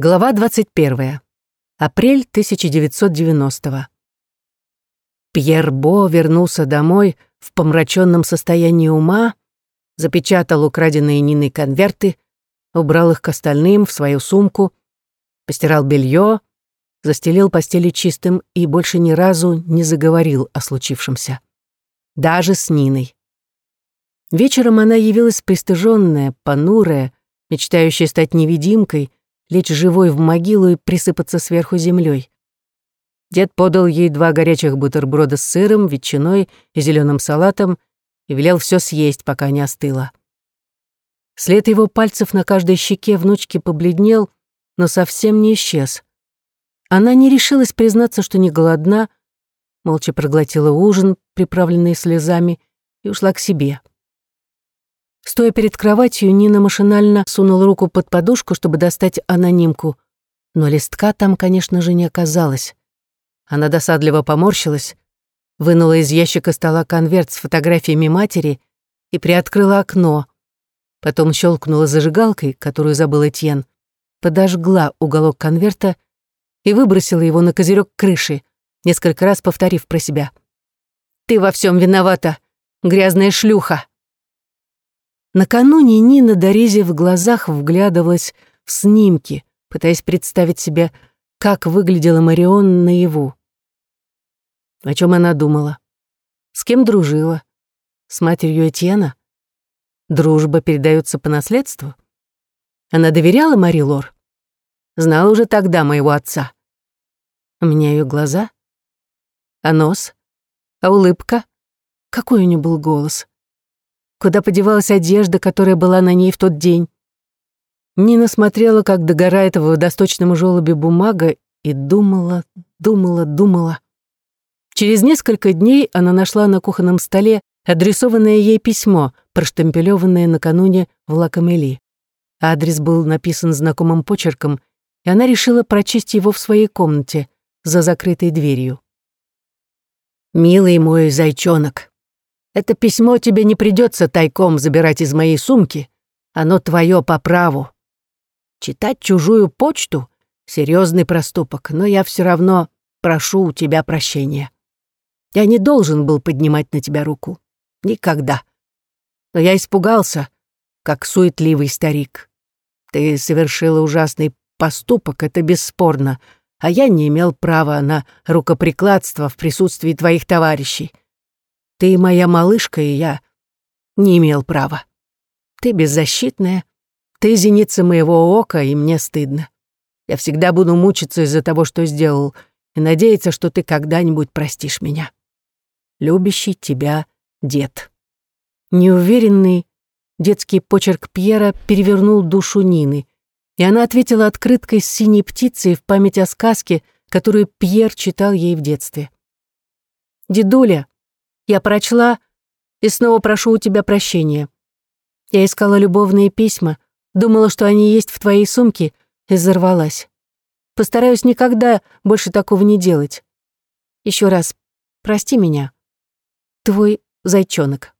Глава 21. Апрель 1990. Пьер Бо вернулся домой в помраченном состоянии ума, запечатал украденные Ниной конверты, убрал их к остальным в свою сумку, постирал белье, застелил постели чистым и больше ни разу не заговорил о случившемся. Даже с Ниной. Вечером она явилась пристыженная, понурая, мечтающая стать невидимкой, лечь живой в могилу и присыпаться сверху землей. Дед подал ей два горячих бутерброда с сыром, ветчиной и зеленым салатом и велел все съесть, пока не остыло. След его пальцев на каждой щеке внучки побледнел, но совсем не исчез. Она не решилась признаться, что не голодна, молча проглотила ужин, приправленный слезами, и ушла к себе. Стоя перед кроватью, Нина машинально сунула руку под подушку, чтобы достать анонимку. Но листка там, конечно же, не оказалось. Она досадливо поморщилась, вынула из ящика стола конверт с фотографиями матери и приоткрыла окно. Потом щелкнула зажигалкой, которую забыл Этьен, подожгла уголок конверта и выбросила его на козырек крыши, несколько раз повторив про себя. «Ты во всем виновата, грязная шлюха!» Накануне Нина Дорезе в глазах вглядывалась в снимки, пытаясь представить себе, как выглядела Марион наяву. О чем она думала? С кем дружила? С матерью Этьена? Дружба передается по наследству? Она доверяла Мари Лор? Знала уже тогда моего отца. У меня ее глаза? А нос? А улыбка? Какой у нее был голос? Куда подевалась одежда, которая была на ней в тот день? Нина смотрела, как догорает в водосточном желобе бумага, и думала, думала, думала. Через несколько дней она нашла на кухонном столе адресованное ей письмо, проштемпелёванное накануне в Лакамели. Адрес был написан знакомым почерком, и она решила прочесть его в своей комнате за закрытой дверью. «Милый мой зайчонок, это письмо тебе не придется тайком забирать из моей сумки. Оно твое по праву. Читать чужую почту — серьезный проступок, но я все равно прошу у тебя прощения. Я не должен был поднимать на тебя руку. Никогда. Но я испугался, как суетливый старик. Ты совершила ужасный поступок, это бесспорно, а я не имел права на рукоприкладство в присутствии твоих товарищей. Ты моя малышка, и я не имел права. Ты беззащитная, ты зеница моего ока, и мне стыдно. Я всегда буду мучиться из-за того, что сделал, и надеяться, что ты когда-нибудь простишь меня. Любящий тебя дед. Неуверенный детский почерк Пьера перевернул душу Нины, и она ответила открыткой с синей птицей в память о сказке, которую Пьер читал ей в детстве. «Дедуля, я прочла и снова прошу у тебя прощения. Я искала любовные письма, думала, что они есть в твоей сумке, и взорвалась. Постараюсь никогда больше такого не делать. Еще раз, прости меня. Твой зайчонок.